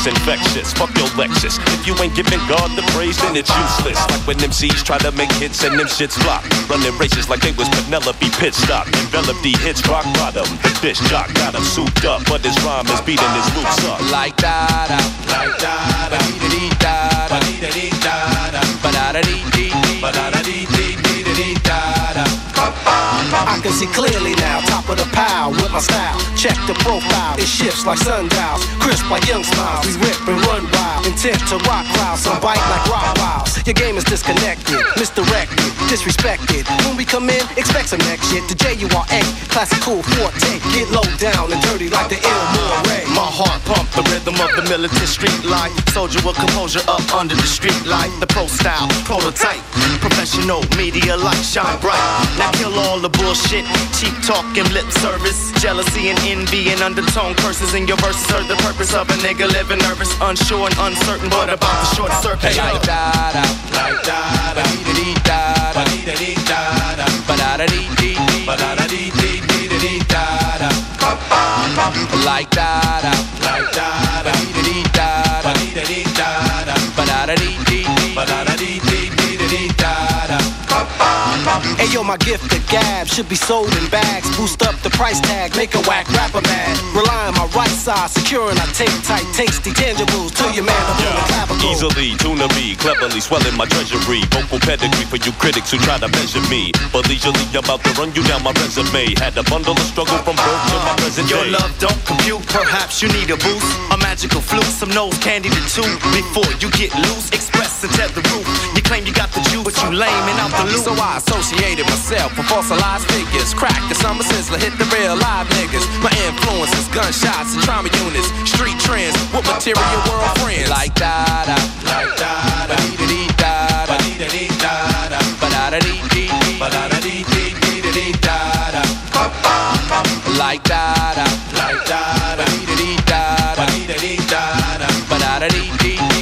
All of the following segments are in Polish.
It's infectious. Fuck your Lexus. If you ain't giving God the praise, then it's useless. Like when them MCs try to make hits and them shits flop. Running races like they was Penelope pit stop. Envelop the hits rock bottom. The bitch jock got him souped up, but his rhyme is beating his loops up. Like da da, like da da, da da, dee dee da da, Can see clearly now, top of the pile with my style. Check the profile, it shifts like sundials, crisp like young smiles. We rip and run wild, intent to rock crowds, some bite like rock wiles. Your game is disconnected, misdirected, disrespected. When we come in, expect some next shit. The J U R A, classical forte, get low down and dirty like the ill Moray. My heart pump the rhythm of the militant street life. Soldier with composure up under the street light. The pro style, prototype, professional media light shine bright. Now kill all the bullshit, cheap talk and lip service, jealousy and envy and undertone curses in your verses. are the purpose of a nigga living nervous, unsure and uncertain, but about the short circuit. Like da da, like da da, dee dee da da, dee dee da da, ba da da dee dee, ba da da dee dee, dee dee da da. Like da da, Hey yo, my gift, the gab, should be sold in bags. Boost up the price tag, make a whack rapper mad. Rely on my right side, securing I take tight, tasty tangibles to your man up on the clavicle. Easily, tuna me, cleverly swelling my treasury. Vocal pedigree for you critics who try to measure me. But leisurely, I'm about to run you down my resume. Had a bundle of struggle from birth to my present Your day. love don't compute, perhaps you need a boost. A magical flute, some nose candy to two. Before you get loose, express and the roof. You claim you got the juice, but you lame and out the loop. So I associated myself with fossilized figures. Crack the summer sizzler, hit the real live niggas. My influences, gunshots and trauma units. Street trends with material world friends. Like da da, like da da, dee dee da da, dee dee da da, da da dee dee, da da dee dee, dee dee da da. Like da da, like da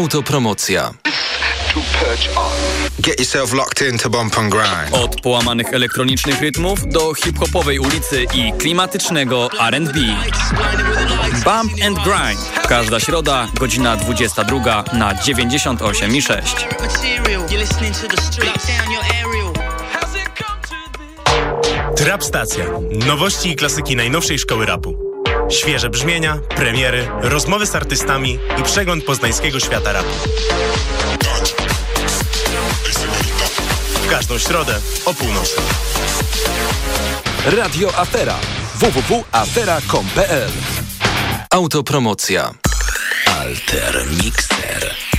Autopromocja. Get yourself locked into bump and grind. Od połamanych elektronicznych rytmów do hip-hopowej ulicy i klimatycznego R&B. Bump and Grind. Każda środa, godzina 22 na 98 i 6. Trap Stacja. Nowości i klasyki najnowszej szkoły rapu. Świeże brzmienia, premiery, rozmowy z artystami i przegląd poznańskiego świata rapu. W każdą środę o północy. Radio Afera. www.afera.com.pl Autopromocja. Alter Mixer.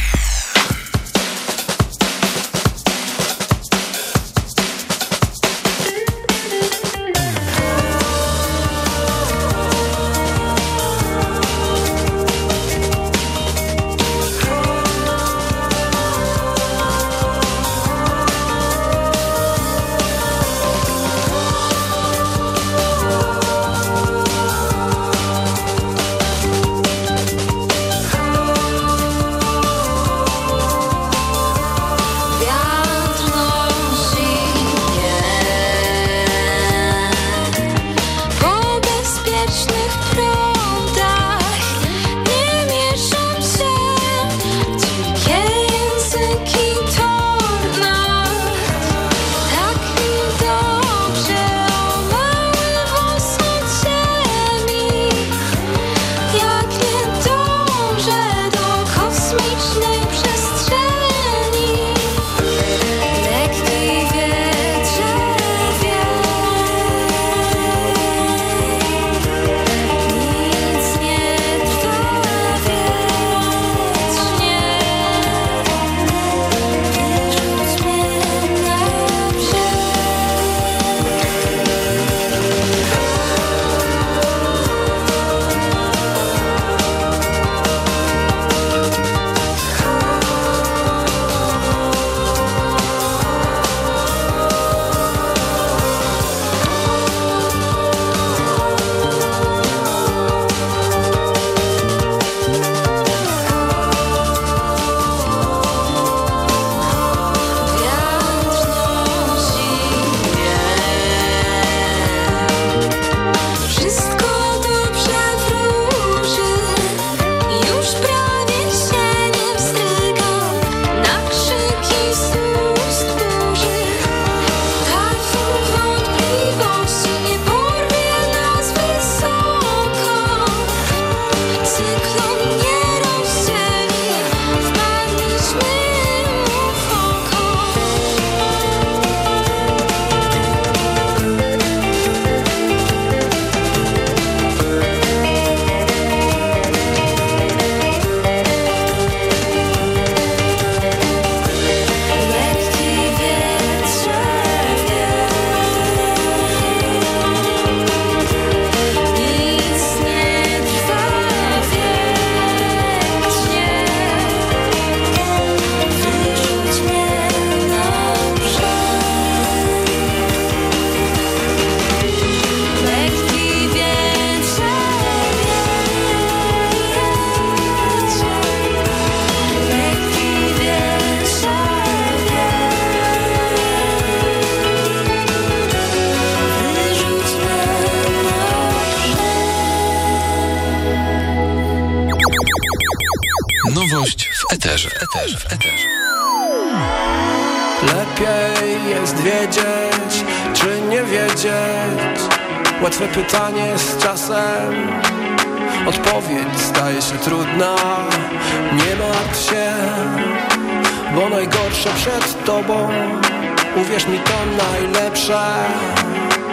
Eterze. eterze. W eterze. Lepiej jest wiedzieć, czy nie wiedzieć Łatwe pytanie z czasem Odpowiedź staje się trudna Nie martw się, bo najgorsze przed tobą Uwierz mi to najlepsze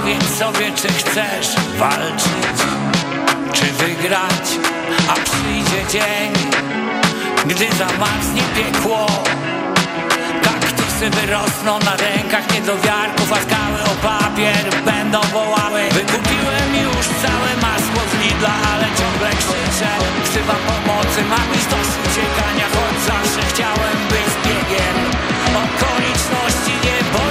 Powiedz sobie, czy chcesz walczyć, czy wygrać A przyjdzie dzień, gdy zamarznie piekło. Kaktusy wyrosną na rękach niedowiarków A skały o papier będą wołały. Wykupiłem już całe masło z Lidla, ale ciągle krzyczę. Wzywam pomocy, mam już dość uciekania Choć zawsze chciałem być biegiem. Okoliczności Nie boję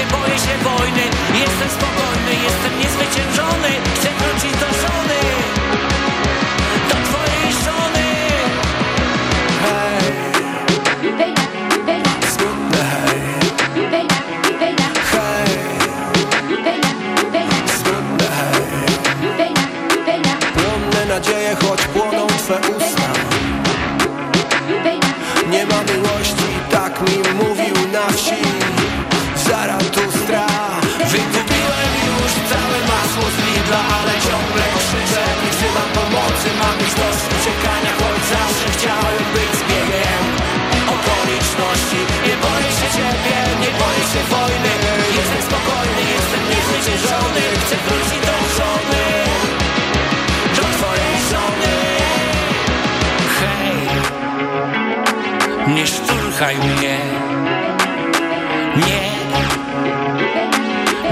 nie boję się wojny Jestem spokojny, jestem niezwyciężony Chcę wrócić do żony Do twojej żony Hej Smutne hej Hej Smutne hej Płonne nadzieje, choć Szturchaj mnie. Nie.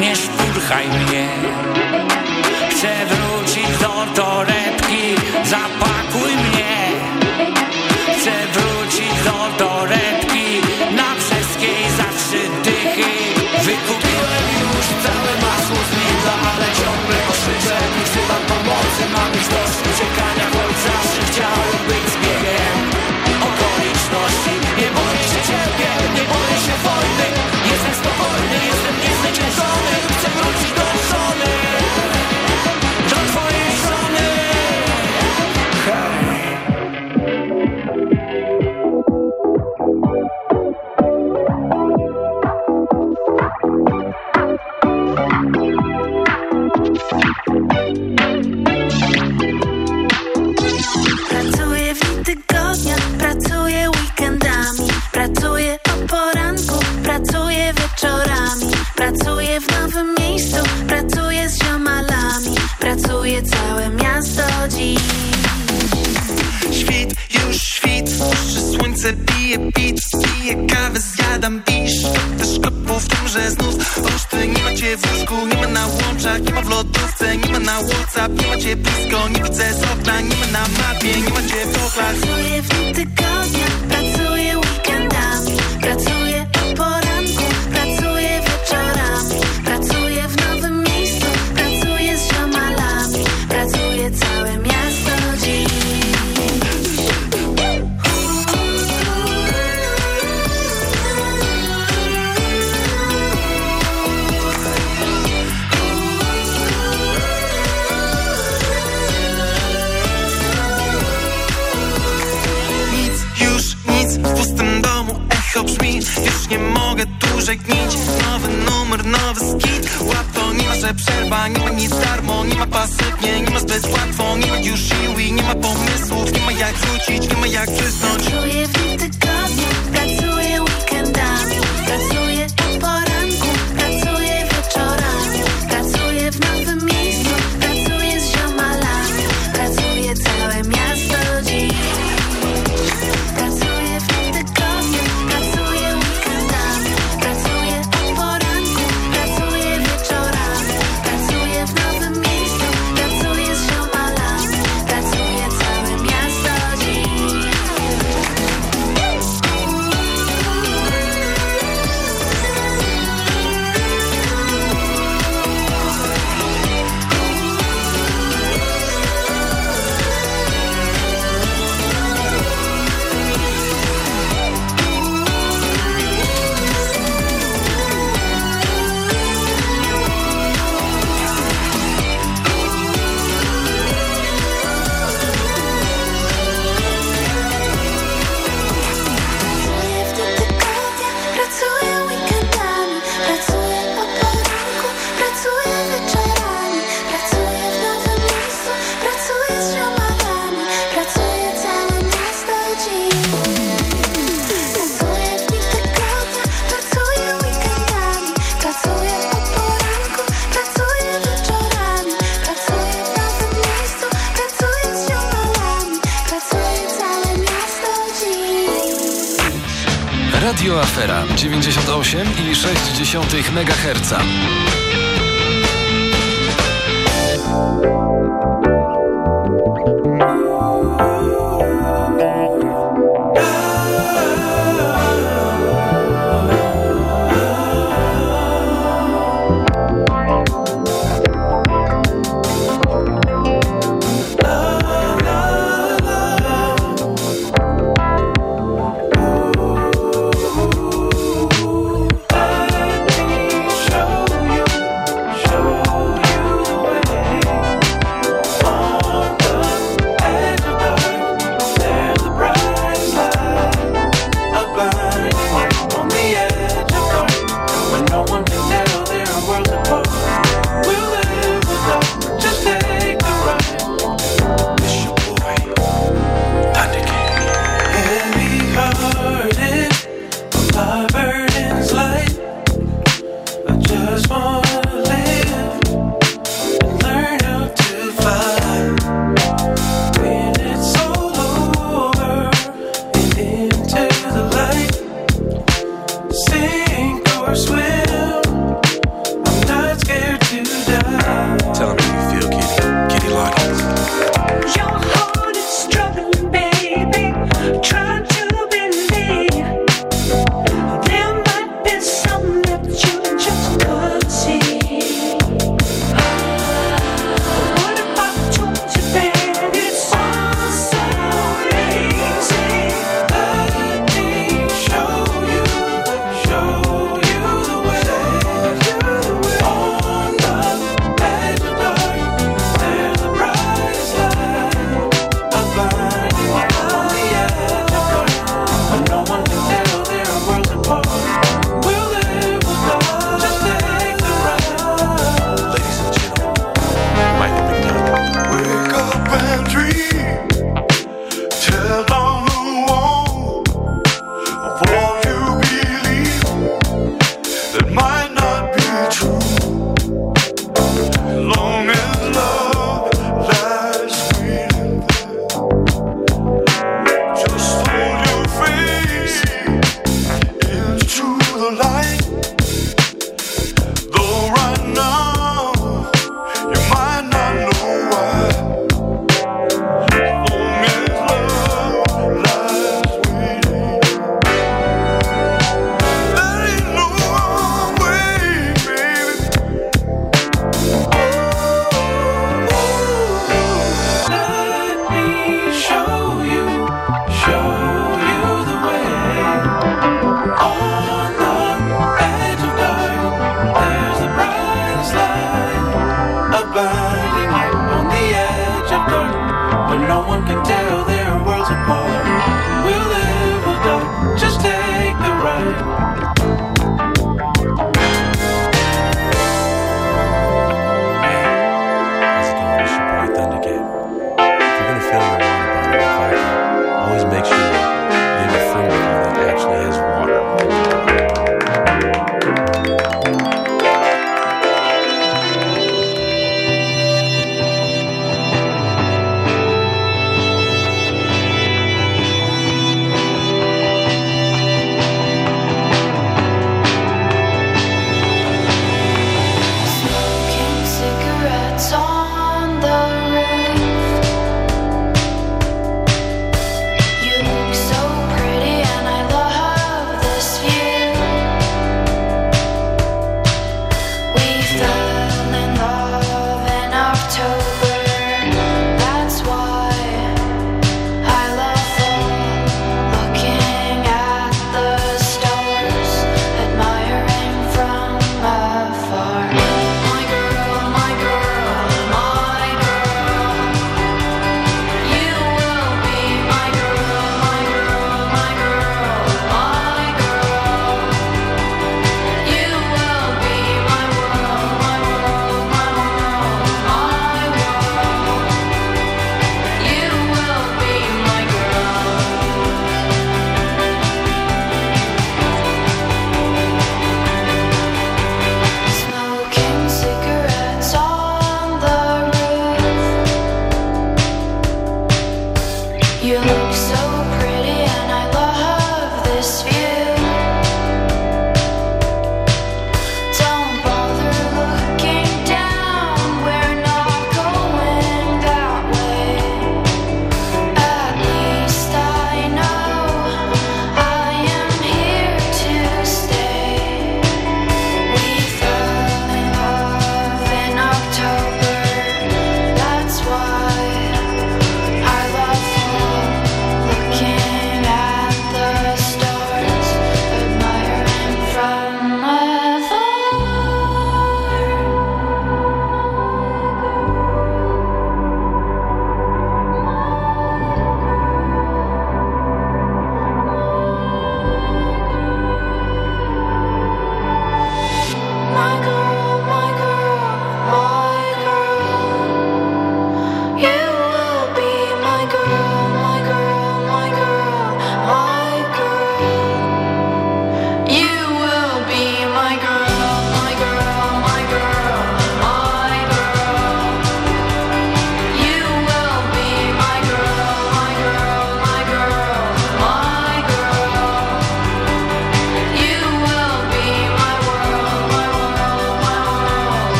Nie szturchaj mnie. Chcę wrócić do torebki. Zapakuj mnie. Chcę wrócić do torebki. Na brzeskiej za trzy dychy. Wykupiłem już całe masło z Lidla Ale ciągle krzyczę wzywam pomocy Mam już dość uciekania Choć zawsze wojny Jestem spokojny, jestem niezwyciężony kawę, zjadam bisz Do sklepu w że znów Olsztyn, nie macie w łóżku, nie ma na łączach. Nie ma w lodówce, nie ma na Whatsapp. Nie macie blisko, nie widzę z okna. Nie ma na mapie, nie macie w oklach Pracuję w dni tygodnia, pracuję Już nie mogę dłużej gnić Nowy numer, nowy skit. Łatwo, nie ma, że przerwa Nie ma nic darmo, nie ma pasywnie Nie ma zbyt łatwo, nie ma już sił I nie ma pomysłów, nie ma jak wrócić Nie ma jak przysnąć Pracuję w MHz.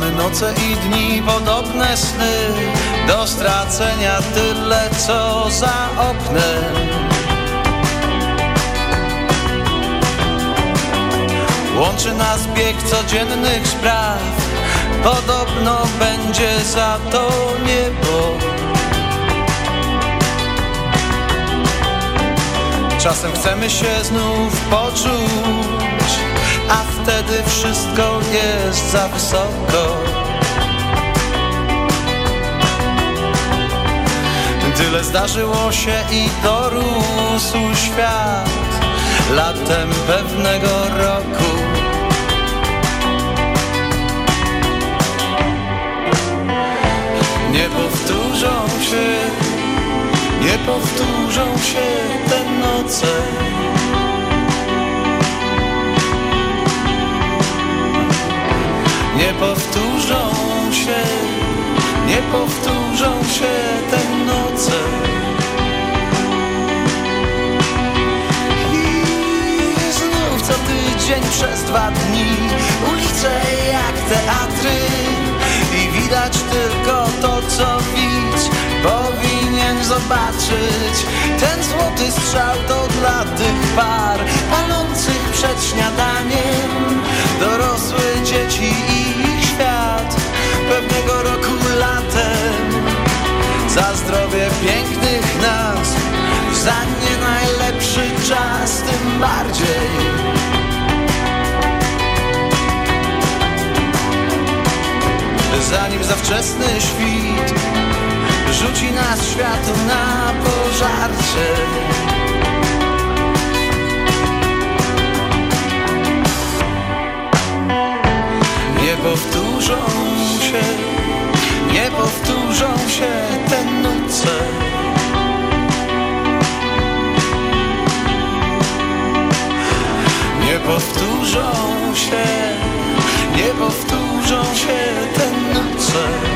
Mamy noce i dni podobne sny. Do stracenia tyle co za oknem. Łączy nas bieg codziennych spraw. Podobno będzie za to niebo. Czasem chcemy się znów poczuć wtedy wszystko jest za wysoko. Tyle zdarzyło się i dorósł świat Latem pewnego roku. Nie powtórzą się Nie powtórzą się te noce Nie powtórzą się Nie powtórzą się te noce. I znów co tydzień przez dwa dni Ulice jak teatry. I widać tylko to co widz powinien zobaczyć. Ten złoty strzał to dla tych par Palących przed śniadaniem. Dorosłe dzieci Pewnego roku latem. Za zdrowie pięknych nas Za nie najlepszy czas Tym bardziej. Zanim za wczesny świt Rzuci nas światu na pożarcie. Nie powtórzą się Nie powtórzą się te noce. Nie powtórzą się Nie powtórzą się te noce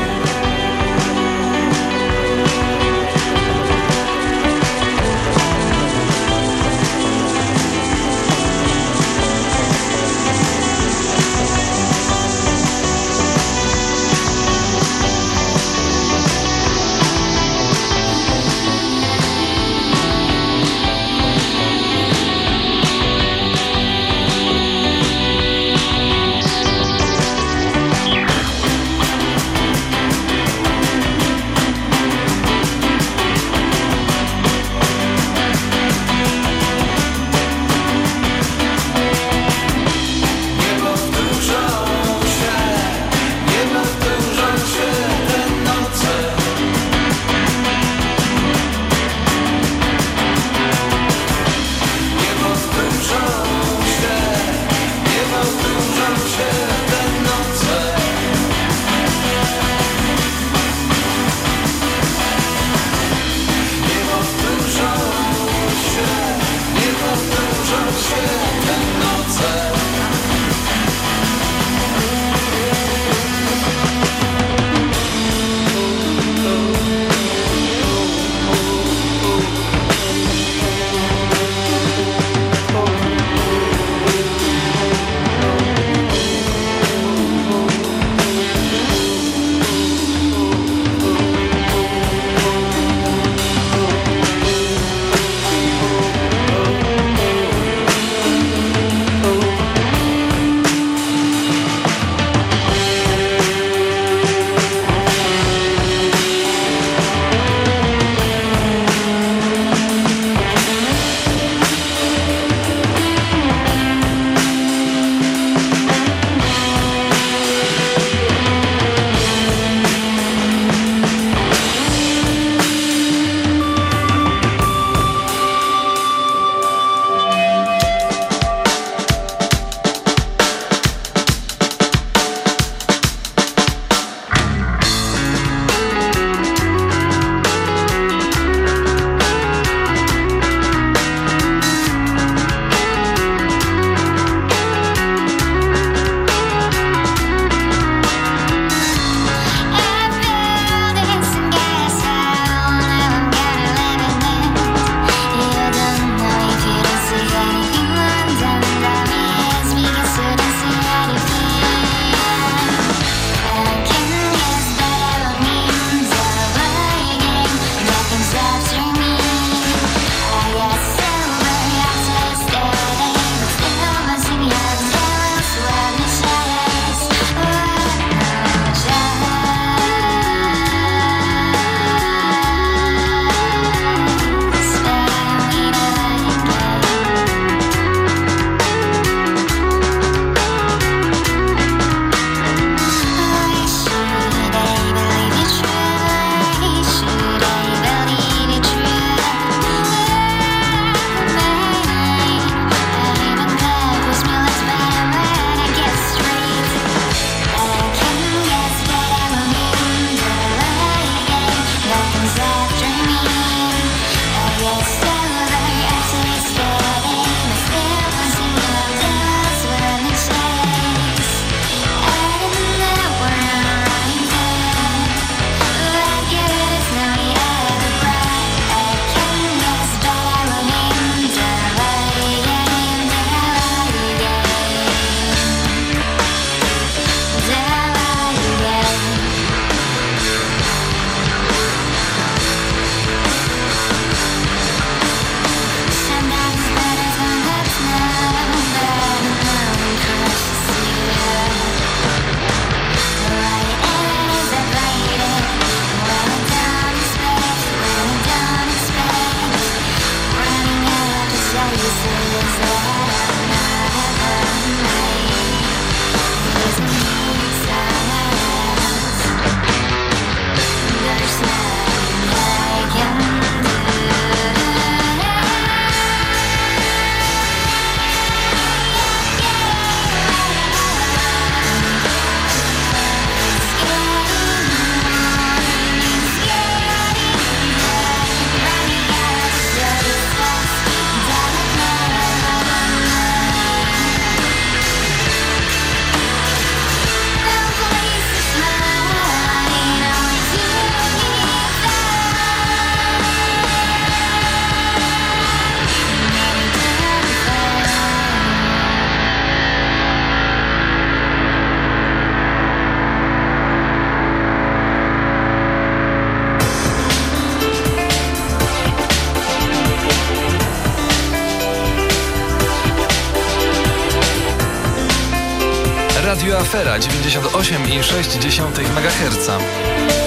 Afera 98,6 MHz.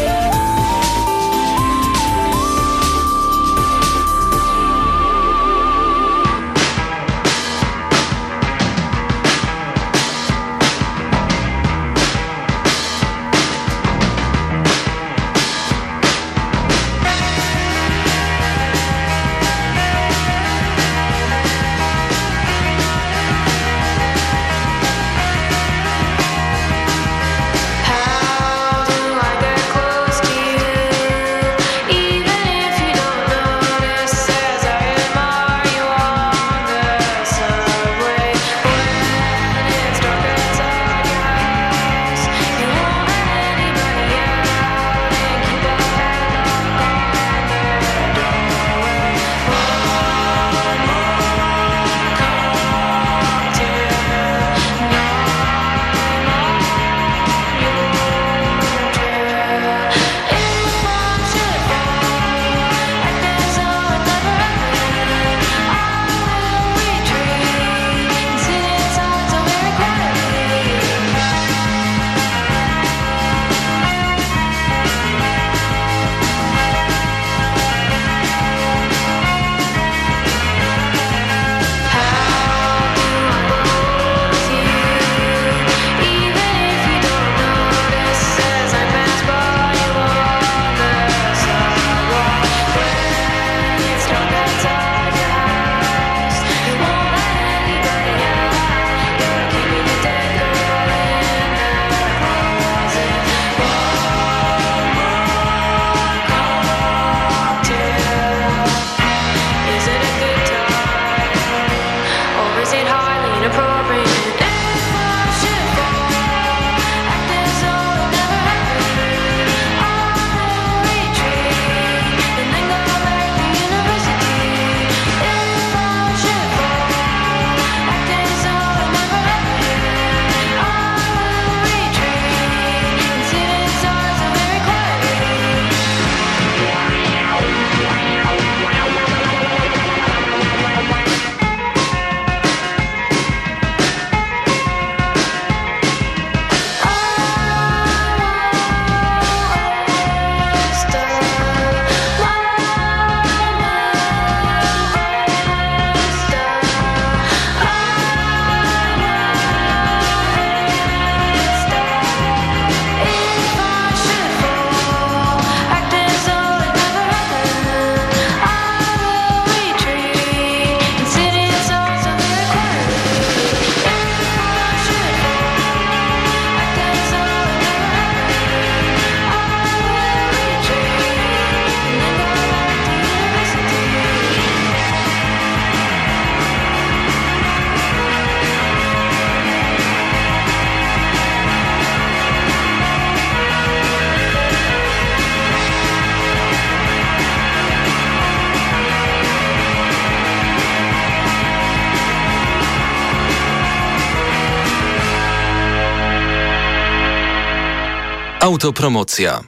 Autopromocja.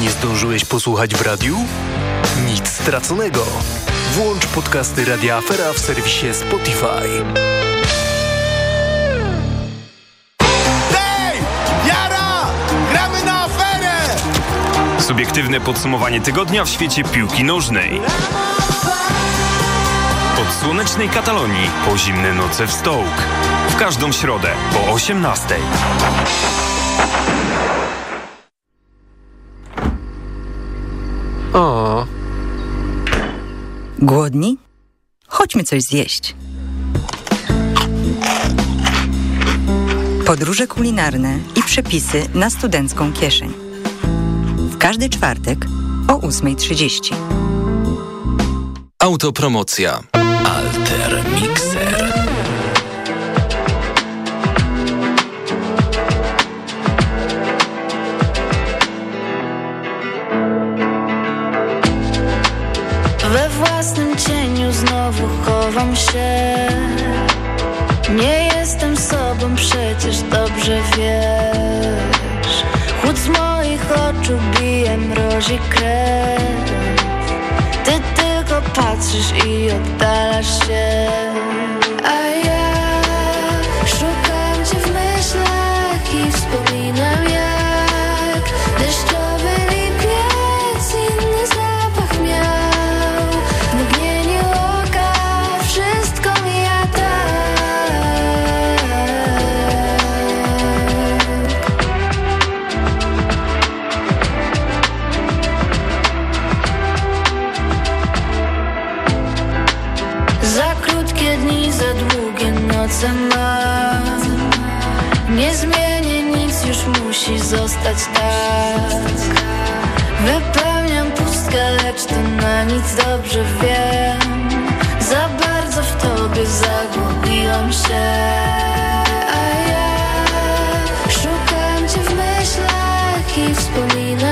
Nie zdążyłeś posłuchać w radiu? Nic straconego. Włącz podcasty Radia Afera w serwisie Spotify. Hej! Jara! Gramy na aferę! Subiektywne podsumowanie tygodnia w świecie piłki nożnej. Od słonecznej Katalonii po zimne noce w Stołk. W każdą środę po 18. O. Głodni? Chodźmy coś zjeść. Podróże kulinarne i przepisy na studencką kieszeń. W każdy czwartek o 8.30. Autopromocja. Alter Mixer. Cieniu znowu chowam się. Nie jestem sobą, przecież dobrze wiesz. Chłód z moich oczu bije, mrozi krew. Ty tylko patrzysz i oddalasz się Nie zmienię nic, już musi zostać tak. Wypełniam pustkę, lecz to na nic dobrze wiem. Za bardzo w tobie zagubiłam się. A ja szukam cię w myślach i wspominam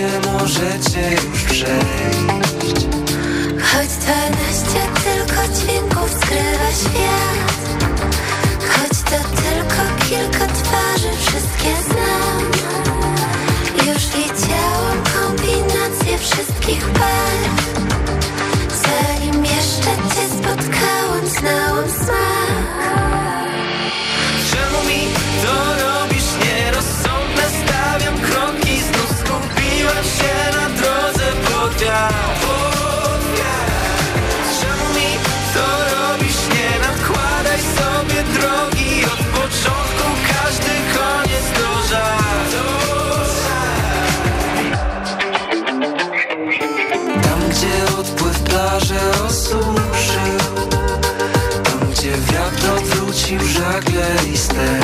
nie możecie już przejść. Choć dwanaście tylko dźwięków skrywa świat. Choć to tylko kilka twarzy, wszystkie znam. Już widziałam kombinację wszystkich par. Tam gdzie odpływ plaży osuszył Tam gdzie wiatr odwrócił żagle listę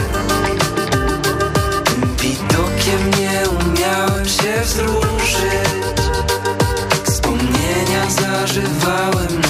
Tym widokiem nie umiałem się wzruszyć. Wspomnienia zażywałem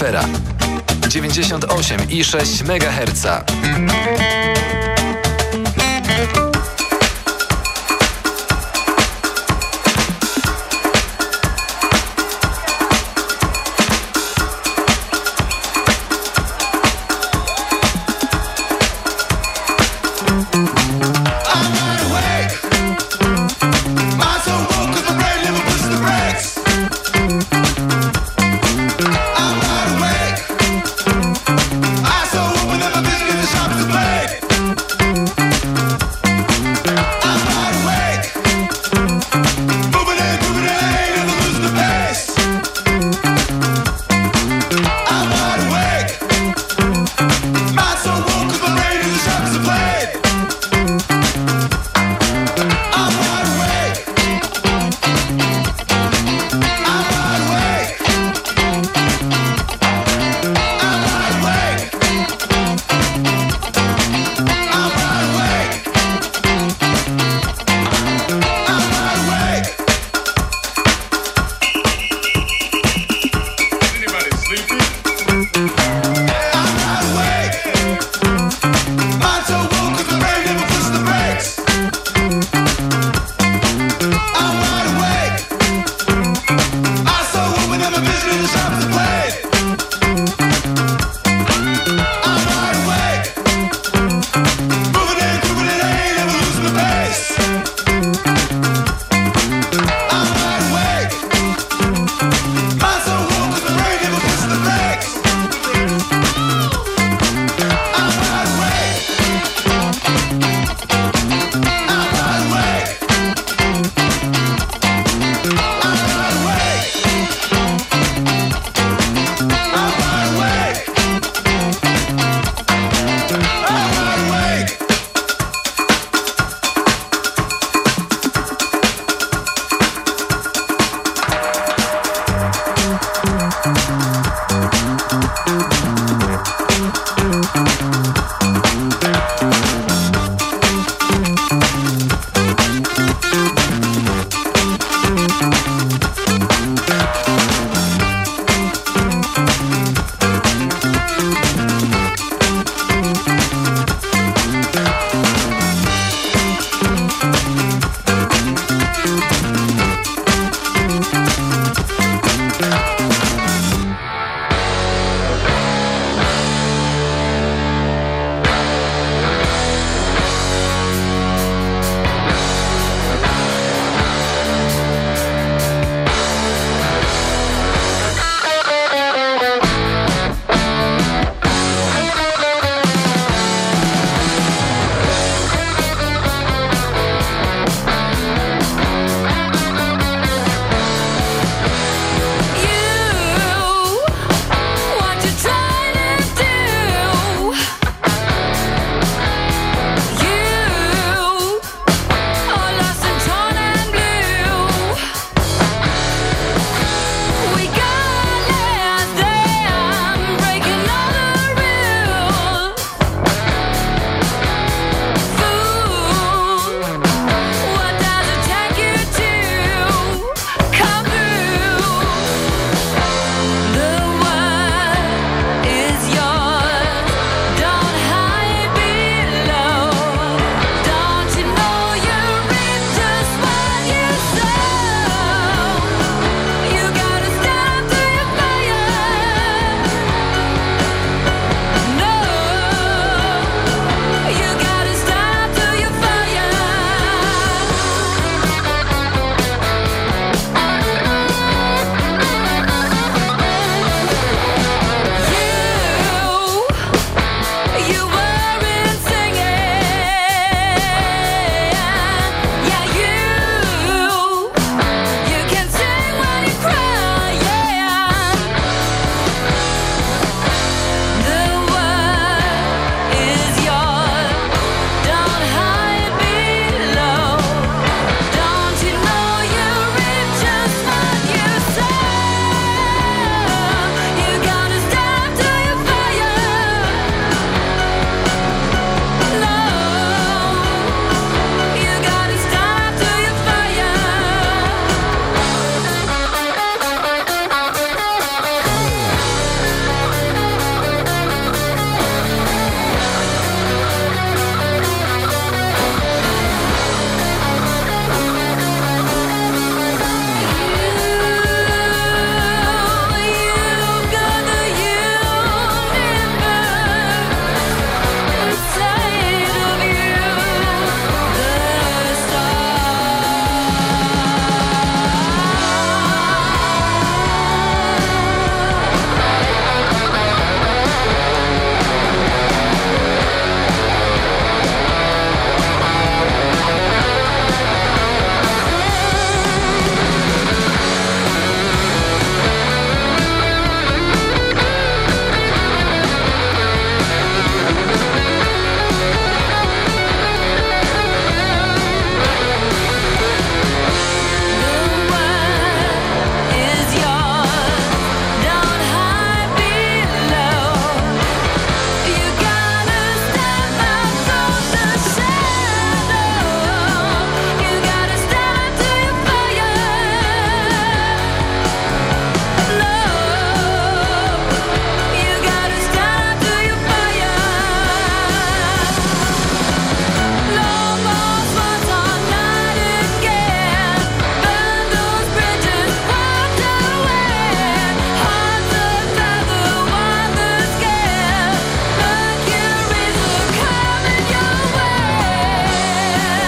Afera 98,6 MHz.